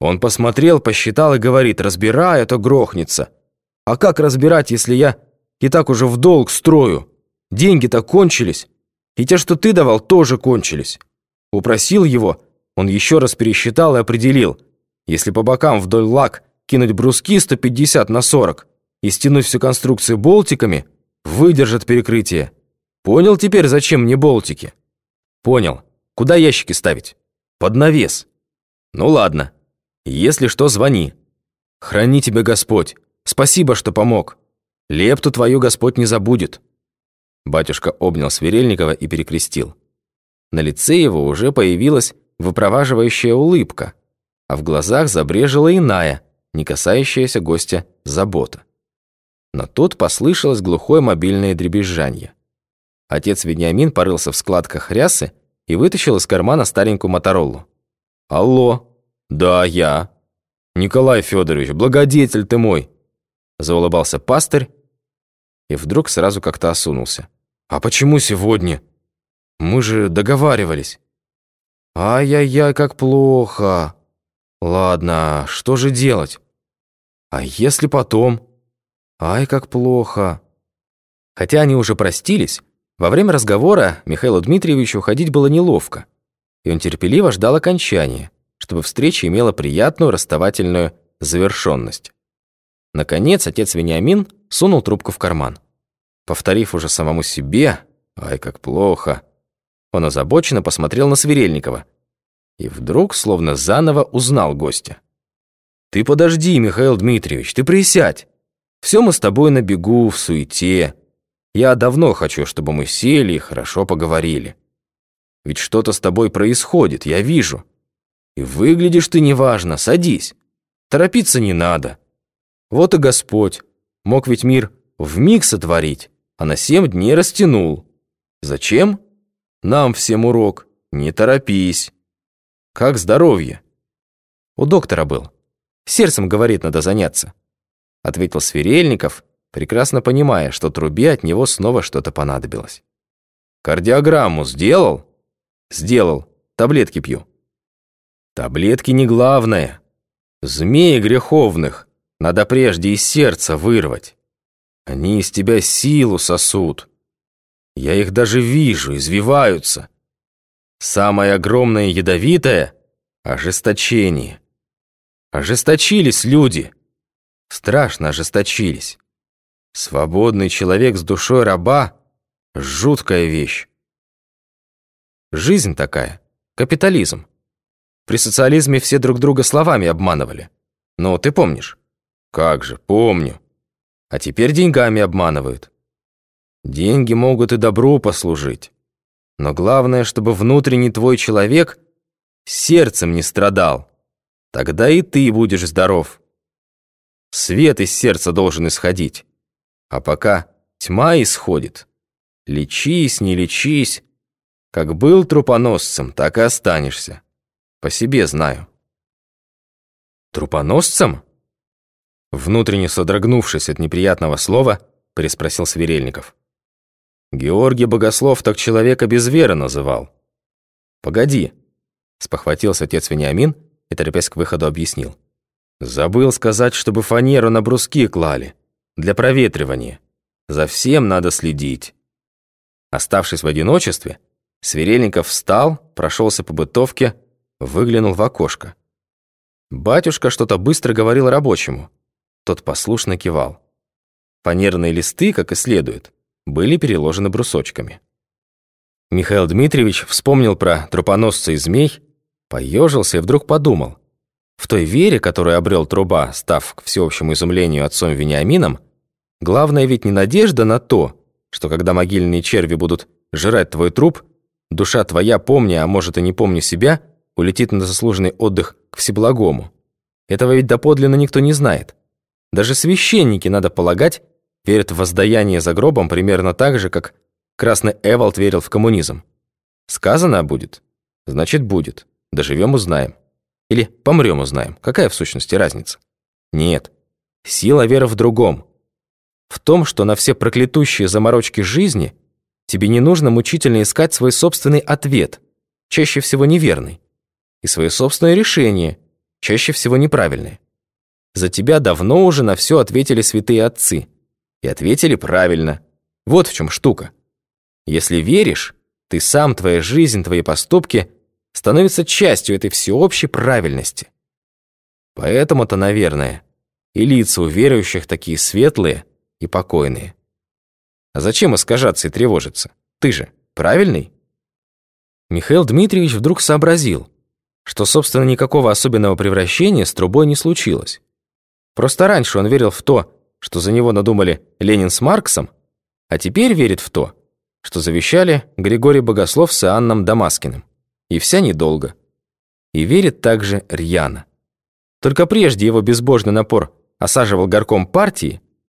Он посмотрел, посчитал и говорит, разбирай, а то грохнется. А как разбирать, если я и так уже в долг строю? Деньги-то кончились. И те, что ты давал, тоже кончились. Упросил его, он еще раз пересчитал и определил. Если по бокам вдоль лак кинуть бруски 150 на 40 и стянуть всю конструкцию болтиками, выдержат перекрытие. Понял теперь, зачем мне болтики? Понял. Куда ящики ставить? Под навес. Ну ладно. Если что, звони. Храни тебя Господь. Спасибо, что помог. Лепту твою Господь не забудет». Батюшка обнял Сверельникова и перекрестил. На лице его уже появилась выпроваживающая улыбка, а в глазах забрежила иная, не касающаяся гостя, забота. Но тут послышалось глухое мобильное дребезжанье. Отец Вениамин порылся в складках рясы и вытащил из кармана старенькую Моторолу. «Алло!» «Да, я». «Николай Федорович, благодетель ты мой!» Заулыбался пастырь и вдруг сразу как-то осунулся. «А почему сегодня? Мы же договаривались». «Ай-яй-яй, как плохо. Ладно, что же делать? А если потом? Ай, как плохо». Хотя они уже простились, во время разговора Михаилу Дмитриевичу уходить было неловко, и он терпеливо ждал окончания чтобы встреча имела приятную расставательную завершенность. Наконец, отец Вениамин сунул трубку в карман. Повторив уже самому себе «Ай, как плохо!», он озабоченно посмотрел на Сверельникова и вдруг словно заново узнал гостя. «Ты подожди, Михаил Дмитриевич, ты присядь. Все мы с тобой на бегу, в суете. Я давно хочу, чтобы мы сели и хорошо поговорили. Ведь что-то с тобой происходит, я вижу. Выглядишь ты неважно, садись. Торопиться не надо. Вот и Господь мог ведь мир в миг сотворить, а на семь дней растянул. Зачем? Нам всем урок. Не торопись. Как здоровье? У доктора был. Сердцем, говорит, надо заняться. Ответил Сверельников, прекрасно понимая, что трубе от него снова что-то понадобилось. Кардиограмму сделал? Сделал. Таблетки пью. Таблетки не главное. Змеи греховных надо прежде из сердца вырвать. Они из тебя силу сосут. Я их даже вижу, извиваются. Самое огромное ядовитое — ожесточение. Ожесточились люди. Страшно ожесточились. Свободный человек с душой раба — жуткая вещь. Жизнь такая, капитализм. При социализме все друг друга словами обманывали. Ну, ты помнишь? Как же, помню. А теперь деньгами обманывают. Деньги могут и добру послужить. Но главное, чтобы внутренний твой человек сердцем не страдал. Тогда и ты будешь здоров. Свет из сердца должен исходить. А пока тьма исходит, лечись, не лечись, как был трупоносцем, так и останешься. По себе знаю. Трупоносцем? Внутренне содрогнувшись от неприятного слова, переспросил Сверельников. Георгий Богослов так человека без веры называл. Погоди, спохватился отец Вениамин и, торопясь к выходу, объяснил. Забыл сказать, чтобы фанеру на бруски клали. Для проветривания. За всем надо следить. Оставшись в одиночестве, Сверельников встал, прошелся по бытовке, выглянул в окошко. Батюшка что-то быстро говорил рабочему. Тот послушно кивал. Фанерные листы, как и следует, были переложены брусочками. Михаил Дмитриевич вспомнил про трупоносца и змей, поежился и вдруг подумал. В той вере, которую обрел труба, став к всеобщему изумлению отцом Вениамином, главное ведь не надежда на то, что когда могильные черви будут жрать твой труп, душа твоя, помня, а может и не помня себя, улетит на заслуженный отдых к Всеблагому. Этого ведь доподлинно никто не знает. Даже священники, надо полагать, верят в воздаяние за гробом примерно так же, как Красный Эвалд верил в коммунизм. Сказано будет, значит будет. Доживем узнаем. Или помрем узнаем. Какая в сущности разница? Нет. Сила веры в другом. В том, что на все проклятущие заморочки жизни тебе не нужно мучительно искать свой собственный ответ, чаще всего неверный и свое собственное решение, чаще всего неправильные. За тебя давно уже на все ответили святые отцы. И ответили правильно. Вот в чем штука. Если веришь, ты сам, твоя жизнь, твои поступки становятся частью этой всеобщей правильности. Поэтому-то, наверное, и лица у верующих такие светлые и покойные. А зачем искажаться и тревожиться? Ты же правильный? Михаил Дмитриевич вдруг сообразил, что, собственно, никакого особенного превращения с трубой не случилось. Просто раньше он верил в то, что за него надумали Ленин с Марксом, а теперь верит в то, что завещали Григорий Богослов с Иоанном Дамаскиным. И вся недолго. И верит также рьяно. Только прежде его безбожный напор осаживал горком партии,